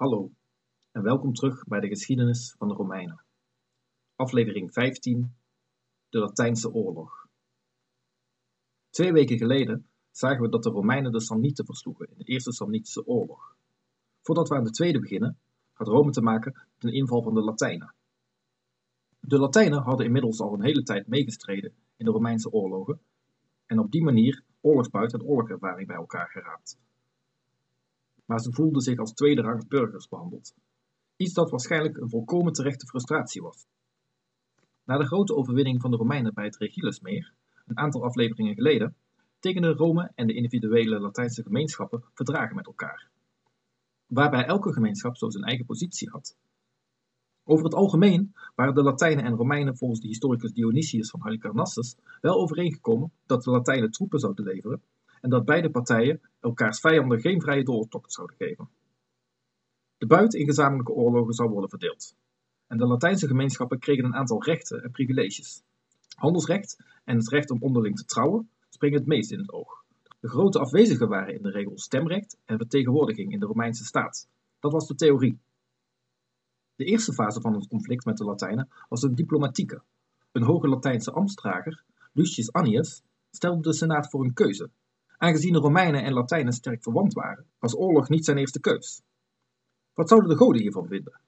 Hallo en welkom terug bij de geschiedenis van de Romeinen. Aflevering 15: De Latijnse Oorlog. Twee weken geleden zagen we dat de Romeinen de Samnieten versloegen in de Eerste Samnitische Oorlog. Voordat we aan de tweede beginnen, had Rome te maken met een inval van de Latijnen. De Latijnen hadden inmiddels al een hele tijd meegestreden in de Romeinse oorlogen en op die manier oorlogsbuit en oorlogervaring bij elkaar geraapt maar ze voelden zich als tweederangs burgers behandeld. Iets dat waarschijnlijk een volkomen terechte frustratie was. Na de grote overwinning van de Romeinen bij het Regilusmeer, een aantal afleveringen geleden, tekenden Rome en de individuele Latijnse gemeenschappen verdragen met elkaar. Waarbij elke gemeenschap zo zijn eigen positie had. Over het algemeen waren de Latijnen en Romeinen volgens de historicus Dionysius van Halicarnassus wel overeengekomen dat de Latijnen troepen zouden leveren en dat beide partijen elkaars vijanden geen vrije doortocht zouden geven. De buit in gezamenlijke oorlogen zou worden verdeeld. En de Latijnse gemeenschappen kregen een aantal rechten en privileges. Handelsrecht en het recht om onderling te trouwen springen het meest in het oog. De grote afwezigen waren in de regel stemrecht en vertegenwoordiging in de Romeinse staat. Dat was de theorie. De eerste fase van het conflict met de Latijnen was een diplomatieke. Een hoge Latijnse ambtsdrager, Lucius Annius, stelde de Senaat voor een keuze Aangezien de Romeinen en Latijnen sterk verwant waren, was oorlog niet zijn eerste keus. Wat zouden de goden hiervan vinden?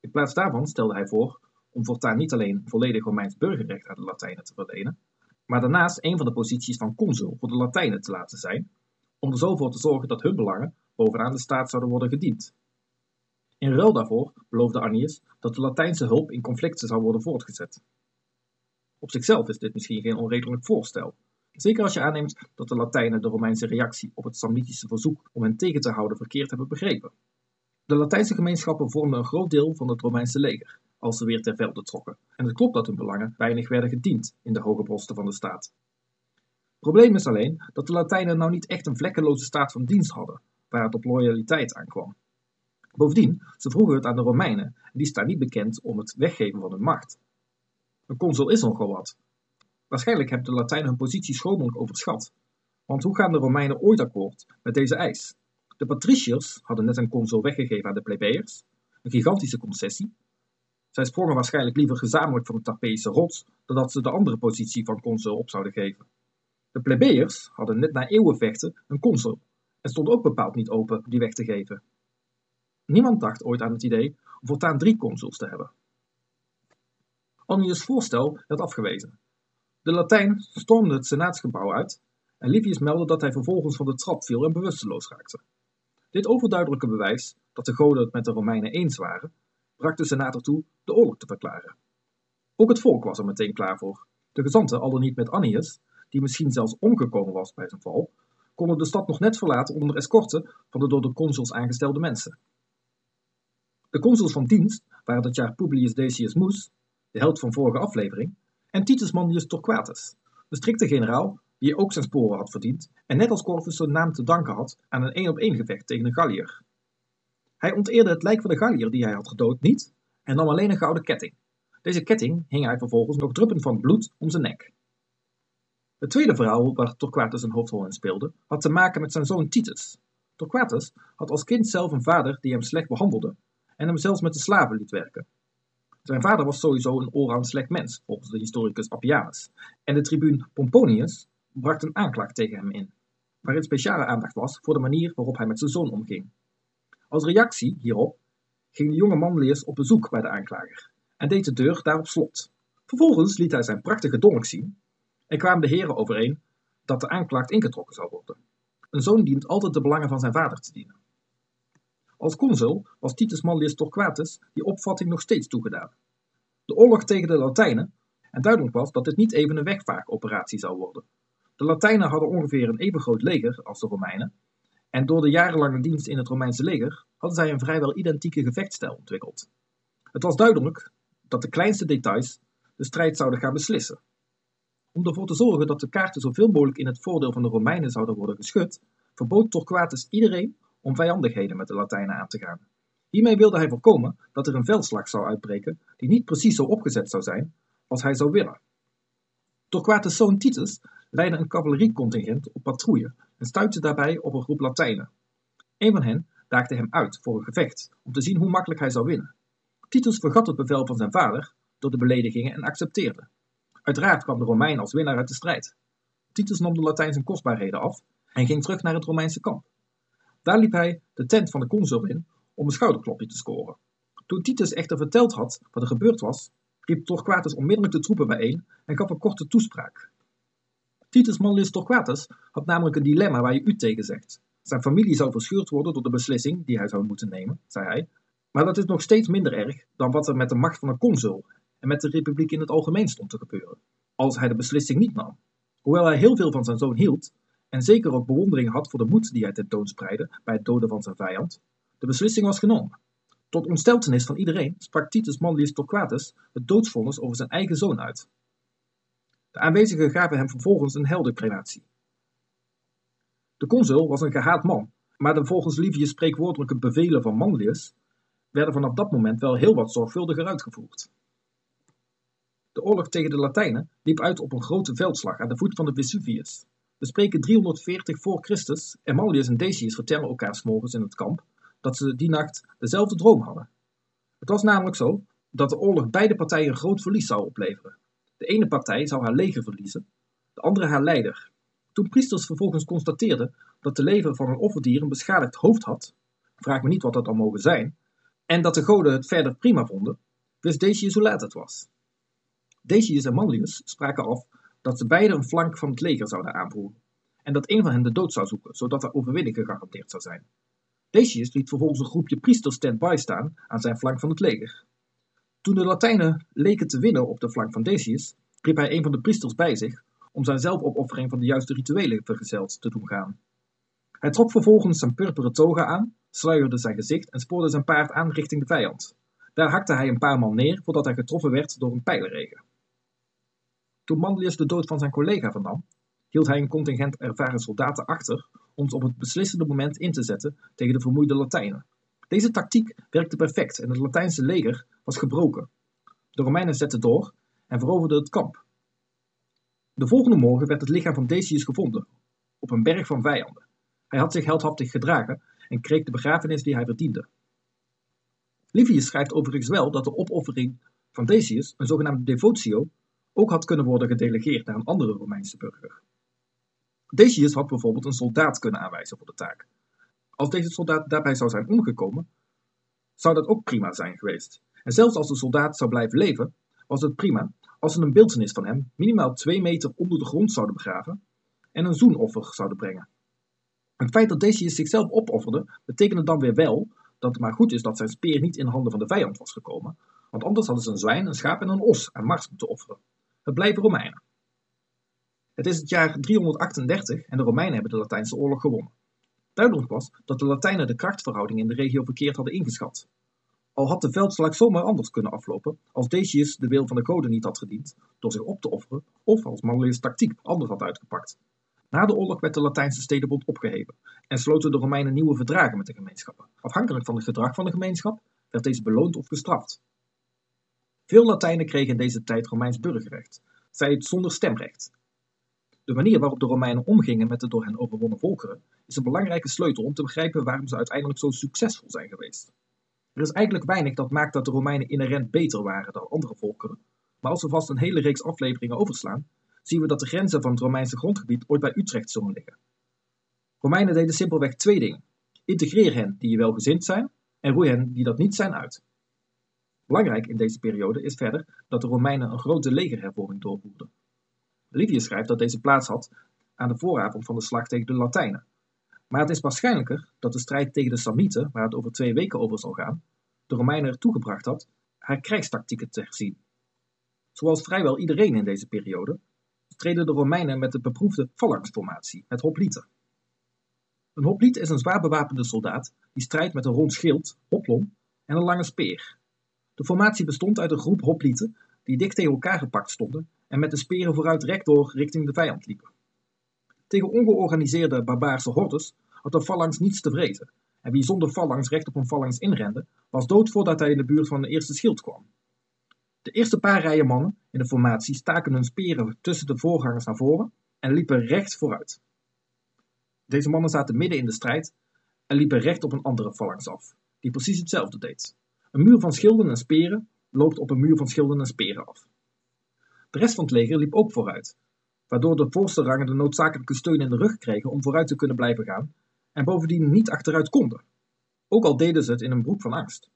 In plaats daarvan stelde hij voor om voortaan niet alleen volledig Romeins burgerrecht aan de Latijnen te verlenen, maar daarnaast een van de posities van consul voor de Latijnen te laten zijn, om er zo voor te zorgen dat hun belangen bovenaan de staat zouden worden gediend. In ruil daarvoor beloofde Arnius dat de Latijnse hulp in conflicten zou worden voortgezet. Op zichzelf is dit misschien geen onredelijk voorstel, Zeker als je aanneemt dat de Latijnen de Romeinse reactie op het Samnitische verzoek om hen tegen te houden verkeerd hebben begrepen. De Latijnse gemeenschappen vormden een groot deel van het Romeinse leger, als ze weer ter velde trokken, en het klopt dat hun belangen weinig werden gediend in de hoge posten van de staat. Probleem is alleen dat de Latijnen nou niet echt een vlekkeloze staat van dienst hadden, waar het op loyaliteit aankwam. Bovendien, ze vroegen het aan de Romeinen, en die staan niet bekend om het weggeven van hun macht. Een consul is nogal wat, Waarschijnlijk hebben de Latijnen hun positie schromelijk overschat. Want hoe gaan de Romeinen ooit akkoord met deze eis? De patriciërs hadden net een consul weggegeven aan de plebeiërs, een gigantische concessie. Zij sprongen waarschijnlijk liever gezamenlijk van de Tarpeïsche rots dan dat ze de andere positie van consul op zouden geven. De plebeiërs hadden net na eeuwen vechten een consul en stonden ook bepaald niet open die weg te geven. Niemand dacht ooit aan het idee om voortaan drie consuls te hebben. Annius' voorstel werd afgewezen de Latijn stormde het senaatsgebouw uit en Livius meldde dat hij vervolgens van de trap viel en bewusteloos raakte. Dit overduidelijke bewijs dat de goden het met de Romeinen eens waren, brak de senaat ertoe de oorlog te verklaren. Ook het volk was er meteen klaar voor. De gezanten, al dan niet met Annius, die misschien zelfs omgekomen was bij zijn val, konden de stad nog net verlaten onder escorte van de door de consuls aangestelde mensen. De consuls van dienst waren dat jaar Publius Decius Mus, de held van vorige aflevering, en Titus Manlius Torquatus, de strikte generaal die ook zijn sporen had verdiend en net als Corvus zijn naam te danken had aan een één-op-één gevecht tegen een Gallier. Hij onteerde het lijk van de Gallier die hij had gedood niet en nam alleen een gouden ketting. Deze ketting hing hij vervolgens nog druppend van bloed om zijn nek. Het tweede verhaal waar Torquatus een hoofdrol in speelde, had te maken met zijn zoon Titus. Torquatus had als kind zelf een vader die hem slecht behandelde en hem zelfs met de slaven liet werken. Zijn vader was sowieso een allround slecht mens, volgens de historicus Appianus, en de tribuun Pomponius bracht een aanklacht tegen hem in, waarin speciale aandacht was voor de manier waarop hij met zijn zoon omging. Als reactie hierop ging de jonge Manlius op bezoek bij de aanklager en deed de deur daar op slot. Vervolgens liet hij zijn prachtige dolk zien en kwamen de heren overeen dat de aanklacht ingetrokken zou worden. Een zoon dient altijd de belangen van zijn vader te dienen. Als consul was Titus Manlius Torquatus die opvatting nog steeds toegedaan. De oorlog tegen de Latijnen, en duidelijk was dat dit niet even een wegvaagoperatie zou worden. De Latijnen hadden ongeveer een even groot leger als de Romeinen, en door de jarenlange dienst in het Romeinse leger hadden zij een vrijwel identieke gevechtsstijl ontwikkeld. Het was duidelijk dat de kleinste details de strijd zouden gaan beslissen. Om ervoor te zorgen dat de kaarten zoveel mogelijk in het voordeel van de Romeinen zouden worden geschud, verbood Torquatus iedereen om vijandigheden met de Latijnen aan te gaan. Hiermee wilde hij voorkomen dat er een veldslag zou uitbreken die niet precies zo opgezet zou zijn als hij zou willen. Torquatus' zoon Titus leidde een cavaleriecontingent op patrouille en stuitte daarbij op een groep Latijnen. Een van hen daagde hem uit voor een gevecht om te zien hoe makkelijk hij zou winnen. Titus vergat het bevel van zijn vader door de beledigingen en accepteerde. Uiteraard kwam de Romein als winnaar uit de strijd. Titus nam de Latijn zijn kostbaarheden af en ging terug naar het Romeinse kamp. Daar liep hij de tent van de consul in om een schouderklopje te scoren. Toen Titus echter verteld had wat er gebeurd was, riep Torquatus onmiddellijk de troepen bijeen en gaf een korte toespraak. Titus Manlius Torquatus had namelijk een dilemma waar je u tegen zegt. Zijn familie zou verscheurd worden door de beslissing die hij zou moeten nemen, zei hij. Maar dat is nog steeds minder erg dan wat er met de macht van een consul en met de republiek in het algemeen stond te gebeuren, als hij de beslissing niet nam. Hoewel hij heel veel van zijn zoon hield, en zeker ook bewondering had voor de moed die hij tentoonspreidde bij het doden van zijn vijand, de beslissing was genomen. Tot ontsteltenis van iedereen sprak Titus Manlius Torquatus het doodsvonnis over zijn eigen zoon uit. De aanwezigen gaven hem vervolgens een heldencrematie. De consul was een gehaat man, maar de volgens Livius spreekwoordelijke bevelen van Manlius werden vanaf dat moment wel heel wat zorgvuldiger uitgevoerd. De oorlog tegen de Latijnen liep uit op een grote veldslag aan de voet van de Vesuvius. We spreken 340 voor Christus en Manlius en Decius vertellen elkaar s'morgens in het kamp dat ze die nacht dezelfde droom hadden. Het was namelijk zo dat de oorlog beide partijen een groot verlies zou opleveren. De ene partij zou haar leger verliezen, de andere haar leider. Toen priesters vervolgens constateerden dat de lever van een offerdier een beschadigd hoofd had, vraag me niet wat dat dan mogen zijn, en dat de goden het verder prima vonden, wist Decius hoe laat het was. Decius en Manlius spraken af dat ze beide een flank van het leger zouden aanvoeren, en dat een van hen de dood zou zoeken, zodat er overwinning gegarandeerd zou zijn. Decius liet vervolgens een groepje priesters stand-by staan aan zijn flank van het leger. Toen de Latijnen leken te winnen op de flank van Decius, riep hij een van de priesters bij zich om zijn zelfopoffering van de juiste rituelen vergezeld te doen gaan. Hij trok vervolgens zijn purperen toga aan, sluierde zijn gezicht en spoorde zijn paard aan richting de vijand. Daar hakte hij een paar man neer voordat hij getroffen werd door een pijlenregen. Toen Manlius de dood van zijn collega vernam, hield hij een contingent ervaren soldaten achter om ze op het beslissende moment in te zetten tegen de vermoeide Latijnen. Deze tactiek werkte perfect en het Latijnse leger was gebroken. De Romeinen zetten door en veroverden het kamp. De volgende morgen werd het lichaam van Decius gevonden, op een berg van vijanden. Hij had zich heldhaftig gedragen en kreeg de begrafenis die hij verdiende. Livius schrijft overigens wel dat de opoffering van Decius, een zogenaamde devotio, ook had kunnen worden gedelegeerd naar een andere Romeinse burger. Decius had bijvoorbeeld een soldaat kunnen aanwijzen voor de taak. Als deze soldaat daarbij zou zijn omgekomen, zou dat ook prima zijn geweest. En zelfs als de soldaat zou blijven leven, was het prima als ze een beeldenis van hem minimaal twee meter onder de grond zouden begraven en een zoenoffer zouden brengen. Het feit dat Decius zichzelf opofferde, betekende dan weer wel dat het maar goed is dat zijn speer niet in de handen van de vijand was gekomen, want anders hadden ze een zwijn, een schaap en een os aan Mars moeten offeren. Het blijven Romeinen. Het is het jaar 338 en de Romeinen hebben de Latijnse oorlog gewonnen. Duidelijk was dat de Latijnen de krachtverhouding in de regio verkeerd hadden ingeschat. Al had de veldslag zomaar anders kunnen aflopen als Decius de wil van de goden niet had gediend door zich op te offeren of als Manlius tactiek anders had uitgepakt. Na de oorlog werd de Latijnse stedenbond opgeheven en sloten de Romeinen nieuwe verdragen met de gemeenschappen. Afhankelijk van het gedrag van de gemeenschap werd deze beloond of gestraft. Veel Latijnen kregen in deze tijd Romeins burgerrecht, zij het zonder stemrecht. De manier waarop de Romeinen omgingen met de door hen overwonnen volkeren is een belangrijke sleutel om te begrijpen waarom ze uiteindelijk zo succesvol zijn geweest. Er is eigenlijk weinig dat maakt dat de Romeinen inherent beter waren dan andere volkeren, maar als we vast een hele reeks afleveringen overslaan, zien we dat de grenzen van het Romeinse grondgebied ooit bij Utrecht zullen liggen. Romeinen deden simpelweg twee dingen. Integreer hen die je welgezind zijn en roei hen die dat niet zijn uit. Belangrijk in deze periode is verder dat de Romeinen een grote legerhervorming doorvoerden. Livius schrijft dat deze plaats had aan de vooravond van de slag tegen de Latijnen. Maar het is waarschijnlijker dat de strijd tegen de Samnieten, waar het over twee weken over zal gaan, de Romeinen ertoe gebracht had haar krijgstactieken te herzien. Zoals vrijwel iedereen in deze periode, treden de Romeinen met de beproefde phalanxformatie, het hoplite. Een hopliet is een zwaar bewapende soldaat die strijdt met een rond schild, hoplon en een lange speer. De formatie bestond uit een groep hoplieten die dicht tegen elkaar gepakt stonden en met de speren vooruit rechtdoor richting de vijand liepen. Tegen ongeorganiseerde barbaarse hordes had de phalanx niets te vrezen, en wie zonder phalanx recht op een phalanx inrende, was dood voordat hij in de buurt van de eerste schild kwam. De eerste paar rijen mannen in de formatie staken hun speren tussen de voorgangers naar voren en liepen recht vooruit. Deze mannen zaten midden in de strijd en liepen recht op een andere phalanx af, die precies hetzelfde deed. Een muur van schilden en speren loopt op een muur van schilden en speren af. De rest van het leger liep ook vooruit, waardoor de voorste rangen de noodzakelijke steun in de rug kregen om vooruit te kunnen blijven gaan en bovendien niet achteruit konden, ook al deden ze het in een broek van angst.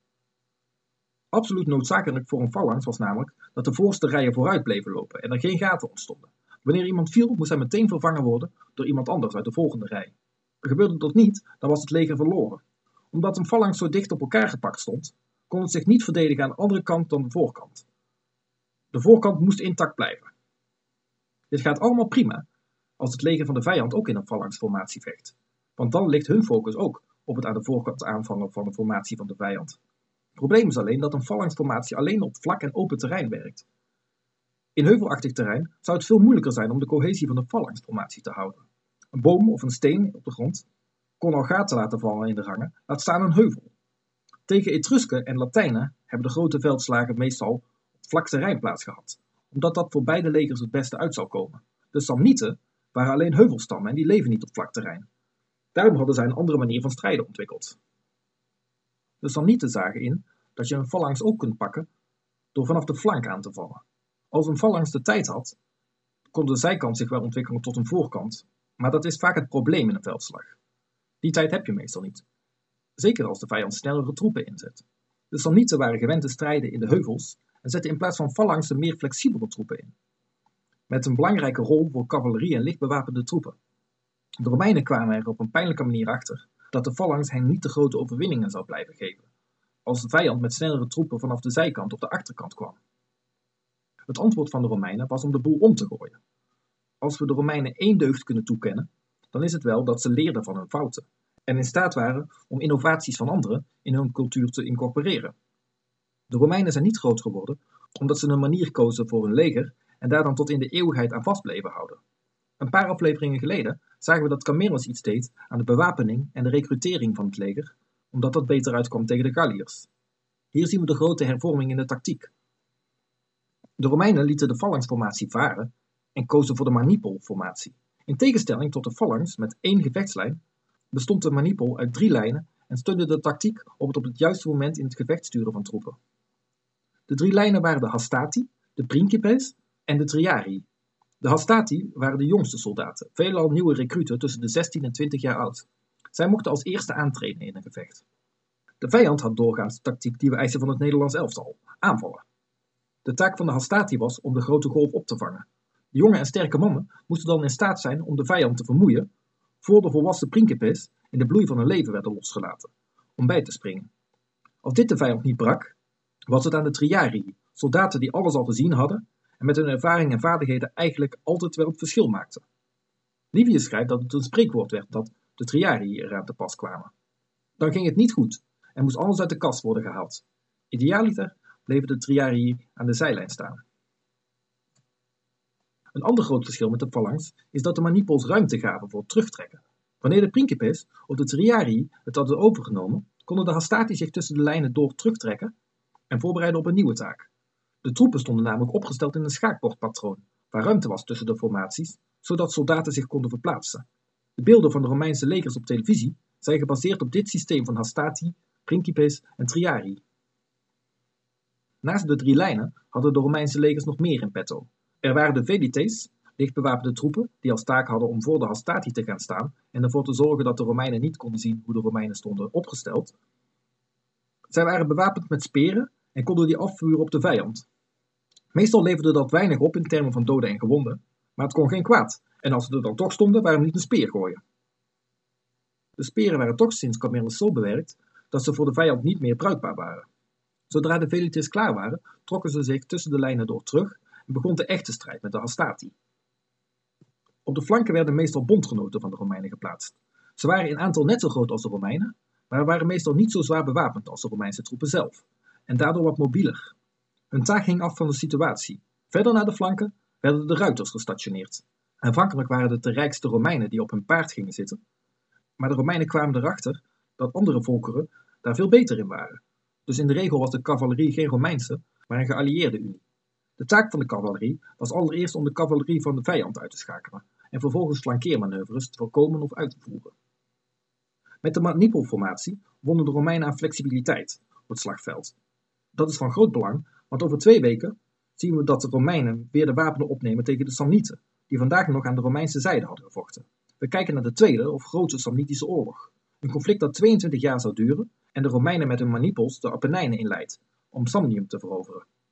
Absoluut noodzakelijk voor een phalanx was namelijk dat de voorste rijen vooruit bleven lopen en er geen gaten ontstonden. Wanneer iemand viel, moest hij meteen vervangen worden door iemand anders uit de volgende rij. Gebeurde dat niet, dan was het leger verloren. Omdat een phalanx zo dicht op elkaar gepakt stond, kon het zich niet verdedigen aan de andere kant dan de voorkant. De voorkant moest intact blijven. Dit gaat allemaal prima als het leger van de vijand ook in een phalanxformatie vecht, want dan ligt hun focus ook op het aan de voorkant aanvangen van de formatie van de vijand. Het probleem is alleen dat een phalanxformatie alleen op vlak en open terrein werkt. In heuvelachtig terrein zou het veel moeilijker zijn om de cohesie van de phalanxformatie te houden. Een boom of een steen op de grond kon al gaten laten vallen in de rangen, laat staan een heuvel. Tegen Etrusken en Latijnen hebben de grote veldslagen meestal op vlak terrein plaatsgehad, omdat dat voor beide legers het beste uit zou komen. De Samnieten waren alleen heuvelstammen en die leven niet op vlak terrein. Daarom hadden zij een andere manier van strijden ontwikkeld. De Samnieten zagen in dat je een phalanx ook kunt pakken door vanaf de flank aan te vallen. Als een phalanx de tijd had, kon de zijkant zich wel ontwikkelen tot een voorkant, maar dat is vaak het probleem in een veldslag. Die tijd heb je meestal niet. Zeker als de vijand snellere troepen inzet. De Samnieten waren gewend te strijden in de heuvels en zetten in plaats van phalanxen meer flexibele troepen in. Met een belangrijke rol voor cavalerie en lichtbewapende troepen. De Romeinen kwamen er op een pijnlijke manier achter dat de phalanx hen niet de grote overwinningen zou blijven geven, als de vijand met snellere troepen vanaf de zijkant op de achterkant kwam. Het antwoord van de Romeinen was om de boel om te gooien. Als we de Romeinen één deugd kunnen toekennen, dan is het wel dat ze leerden van hun fouten en in staat waren om innovaties van anderen in hun cultuur te incorporeren. De Romeinen zijn niet groot geworden omdat ze een manier kozen voor hun leger en daar dan tot in de eeuwigheid aan vast bleven houden. Een paar afleveringen geleden zagen we dat Camillus iets deed aan de bewapening en de recrutering van het leger, omdat dat beter uitkwam tegen de Galliërs. Hier zien we de grote hervorming in de tactiek. De Romeinen lieten de phalanxformatie varen en kozen voor de manipelformatie. In tegenstelling tot de phalanx met één gevechtslijn bestond de manipel uit drie lijnen en steunde de tactiek op het op het juiste moment in het gevecht sturen van troepen. De drie lijnen waren de hastati, de principes en de triarii. De hastati waren de jongste soldaten, veelal nieuwe recruten tussen de 16 en 20 jaar oud. Zij mochten als eerste aantreden in een gevecht. De vijand had doorgaans de tactiek die we eisen van het Nederlands elftal: aanvallen. De taak van de hastati was om de grote golf op te vangen. De jonge en sterke mannen moesten dan in staat zijn om de vijand te vermoeien voor de volwassen principes in de bloei van hun leven werden losgelaten, om bij te springen. Als dit de vijand niet brak, was het aan de triarii, soldaten die alles al gezien hadden en met hun ervaring en vaardigheden eigenlijk altijd wel het verschil maakten. Livius schrijft dat het een spreekwoord werd dat de triarii eraan te pas kwamen. Dan ging het niet goed en moest alles uit de kast worden gehaald. Idealiter bleven de triarii aan de zijlijn staan. Een ander groot verschil met de phalanx is dat de manipols ruimte gaven voor terugtrekken. Wanneer de principes of de triarii het hadden overgenomen, konden de hastati zich tussen de lijnen door terugtrekken en voorbereiden op een nieuwe taak. De troepen stonden namelijk opgesteld in een schaakbordpatroon, waar ruimte was tussen de formaties, zodat soldaten zich konden verplaatsen. De beelden van de Romeinse legers op televisie zijn gebaseerd op dit systeem van hastati, principes en triarii. Naast de drie lijnen hadden de Romeinse legers nog meer in petto. Er waren de velites, lichtbewapende troepen, die als taak hadden om voor de hastati te gaan staan en ervoor te zorgen dat de Romeinen niet konden zien hoe de Romeinen stonden opgesteld. Zij waren bewapend met speren en konden die afvuren op de vijand. Meestal leverde dat weinig op in termen van doden en gewonden, maar het kon geen kwaad, en als ze er dan toch stonden, waarom niet een speer gooien? De speren waren toch sinds Camillus zo bewerkt dat ze voor de vijand niet meer bruikbaar waren. Zodra de velites klaar waren, trokken ze zich tussen de lijnen door terug begon de echte strijd met de hastati. Op de flanken werden meestal bondgenoten van de Romeinen geplaatst. Ze waren in aantal net zo groot als de Romeinen, maar waren meestal niet zo zwaar bewapend als de Romeinse troepen zelf, en daardoor wat mobieler. Hun taak hing af van de situatie. Verder naar de flanken werden de ruiters gestationeerd. Aanvankelijk waren het de rijkste Romeinen die op hun paard gingen zitten, maar de Romeinen kwamen erachter dat andere volkeren daar veel beter in waren. Dus in de regel was de cavalerie geen Romeinse, maar een geallieerde unie. De taak van de cavalerie was allereerst om de cavalerie van de vijand uit te schakelen en vervolgens flankeermanoeuvres te voorkomen of uit te voeren. Met de manipelformatie wonnen de Romeinen aan flexibiliteit op het slagveld. Dat is van groot belang, want over twee weken zien we dat de Romeinen weer de wapenen opnemen tegen de Samnieten, die vandaag nog aan de Romeinse zijde hadden gevochten. We kijken naar de Tweede of Grote Samnitische Oorlog. Een conflict dat 22 jaar zou duren en de Romeinen met hun manipels de Apennijnen inleidt om Samnium te veroveren.